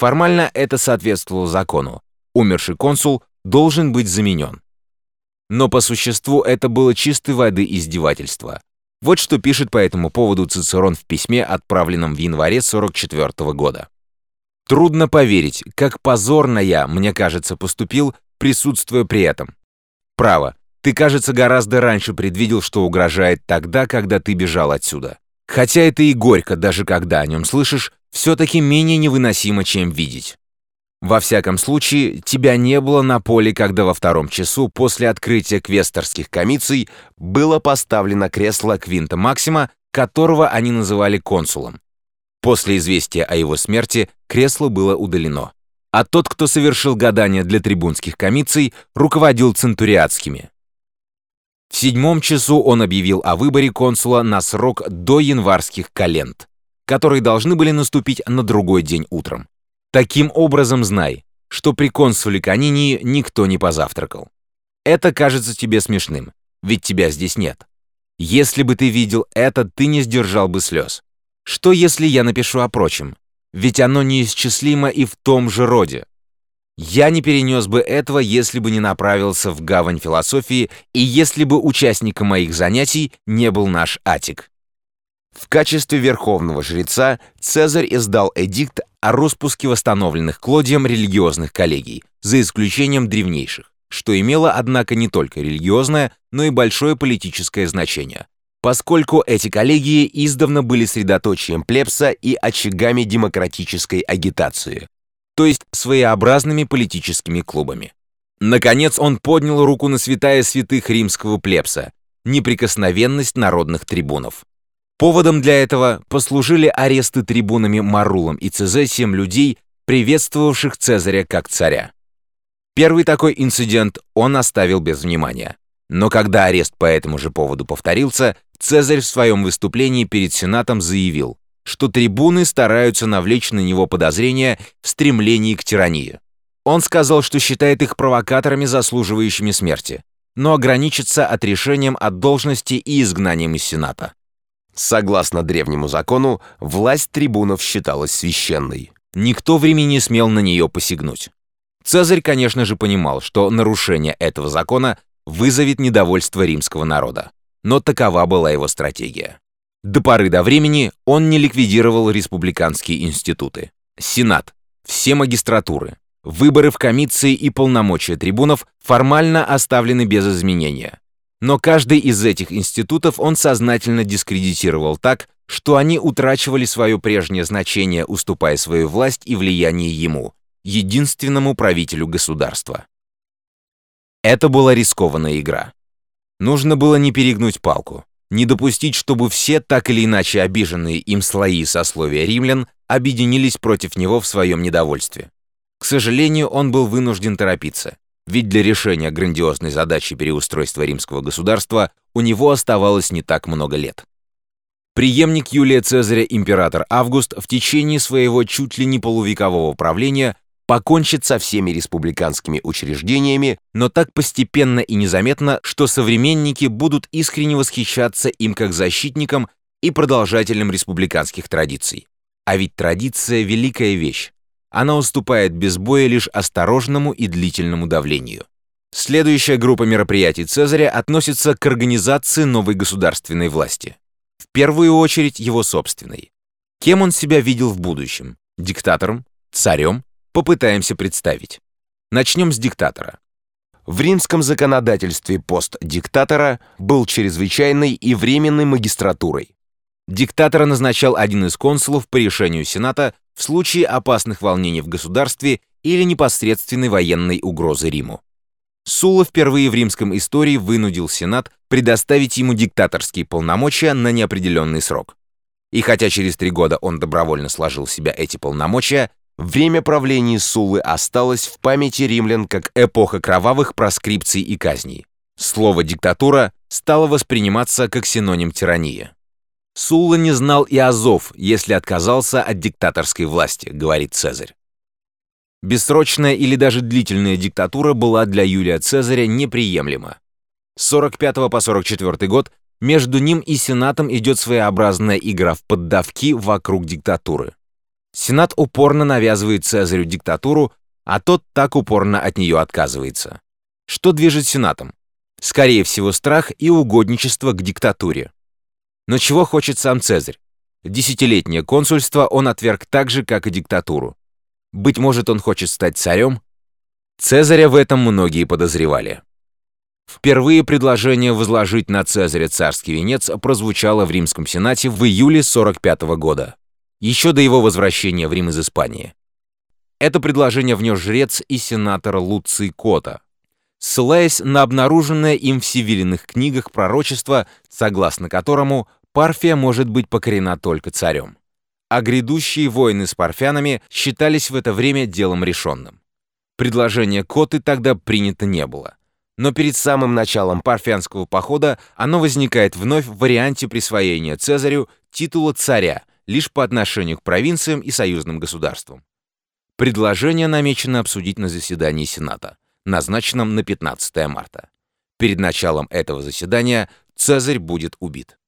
Формально это соответствовало закону. Умерший консул должен быть заменен. Но по существу это было чистой воды издевательство. Вот что пишет по этому поводу Цицерон в письме, отправленном в январе 44 года. Трудно поверить, как позорно я, мне кажется, поступил, присутствуя при этом. Право, ты, кажется, гораздо раньше предвидел, что угрожает тогда, когда ты бежал отсюда. Хотя это и горько, даже когда о нем слышишь, все-таки менее невыносимо, чем видеть. Во всяком случае, тебя не было на поле, когда во втором часу после открытия квесторских комиций было поставлено кресло Квинта Максима, которого они называли консулом. После известия о его смерти кресло было удалено. А тот, кто совершил гадания для трибунских комиций, руководил центуриатскими. В седьмом часу он объявил о выборе консула на срок до январских календ, которые должны были наступить на другой день утром. Таким образом, знай, что при консуле Канинии никто не позавтракал. Это кажется тебе смешным, ведь тебя здесь нет. Если бы ты видел это, ты не сдержал бы слез. Что если я напишу о прочем? Ведь оно неисчислимо и в том же роде. Я не перенес бы этого, если бы не направился в гавань философии и если бы участником моих занятий не был наш Атик. В качестве верховного жреца Цезарь издал эдикт о распуске восстановленных Клодием религиозных коллегий, за исключением древнейших, что имело, однако, не только религиозное, но и большое политическое значение, поскольку эти коллегии издавна были средоточием плебса и очагами демократической агитации, то есть своеобразными политическими клубами. Наконец он поднял руку на святая святых римского плебса, неприкосновенность народных трибунов. Поводом для этого послужили аресты трибунами Марулом и Цезесием людей, приветствовавших Цезаря как царя. Первый такой инцидент он оставил без внимания. Но когда арест по этому же поводу повторился, Цезарь в своем выступлении перед Сенатом заявил, что трибуны стараются навлечь на него подозрения в стремлении к тирании. Он сказал, что считает их провокаторами, заслуживающими смерти, но ограничится отрешением от должности и изгнанием из Сената. Согласно древнему закону, власть трибунов считалась священной. Никто времени не смел на нее посягнуть. Цезарь, конечно же, понимал, что нарушение этого закона вызовет недовольство римского народа. Но такова была его стратегия. До поры до времени он не ликвидировал республиканские институты. Сенат, все магистратуры, выборы в комиссии и полномочия трибунов формально оставлены без изменения. Но каждый из этих институтов он сознательно дискредитировал так, что они утрачивали свое прежнее значение, уступая свою власть и влияние ему, единственному правителю государства. Это была рискованная игра. Нужно было не перегнуть палку, не допустить, чтобы все так или иначе обиженные им слои сословия римлян объединились против него в своем недовольстве. К сожалению, он был вынужден торопиться. Ведь для решения грандиозной задачи переустройства римского государства у него оставалось не так много лет. Приемник Юлия Цезаря император Август в течение своего чуть ли не полувекового правления покончит со всеми республиканскими учреждениями, но так постепенно и незаметно, что современники будут искренне восхищаться им как защитником и продолжателем республиканских традиций. А ведь традиция – великая вещь. Она уступает без боя лишь осторожному и длительному давлению. Следующая группа мероприятий Цезаря относится к организации новой государственной власти. В первую очередь его собственной. Кем он себя видел в будущем? Диктатором? Царем? Попытаемся представить. Начнем с диктатора. В римском законодательстве пост диктатора был чрезвычайной и временной магистратурой. Диктатора назначал один из консулов по решению Сената в случае опасных волнений в государстве или непосредственной военной угрозы Риму. Сула впервые в римском истории вынудил Сенат предоставить ему диктаторские полномочия на неопределенный срок. И хотя через три года он добровольно сложил в себя эти полномочия, время правления Сулы осталось в памяти римлян как эпоха кровавых проскрипций и казней. Слово «диктатура» стало восприниматься как синоним тирании. Сула не знал и Азов, если отказался от диктаторской власти, говорит Цезарь. Бессрочная или даже длительная диктатура была для Юлия Цезаря неприемлема. С 45 по 44 год между ним и Сенатом идет своеобразная игра в поддавки вокруг диктатуры. Сенат упорно навязывает Цезарю диктатуру, а тот так упорно от нее отказывается. Что движет Сенатом? Скорее всего, страх и угодничество к диктатуре. Но чего хочет сам Цезарь? Десятилетнее консульство он отверг так же, как и диктатуру. Быть может, он хочет стать царем? Цезаря в этом многие подозревали. Впервые предложение возложить на Цезаря царский венец прозвучало в Римском Сенате в июле 45 года, еще до его возвращения в Рим из Испании. Это предложение внес жрец и сенатор Луций Кота, ссылаясь на обнаруженное им в сивилиных книгах пророчество, согласно которому Парфия может быть покорена только царем. А грядущие войны с парфянами считались в это время делом решенным. Предложение Коты тогда принято не было. Но перед самым началом парфянского похода оно возникает вновь в варианте присвоения Цезарю титула царя лишь по отношению к провинциям и союзным государствам. Предложение намечено обсудить на заседании Сената, назначенном на 15 марта. Перед началом этого заседания Цезарь будет убит.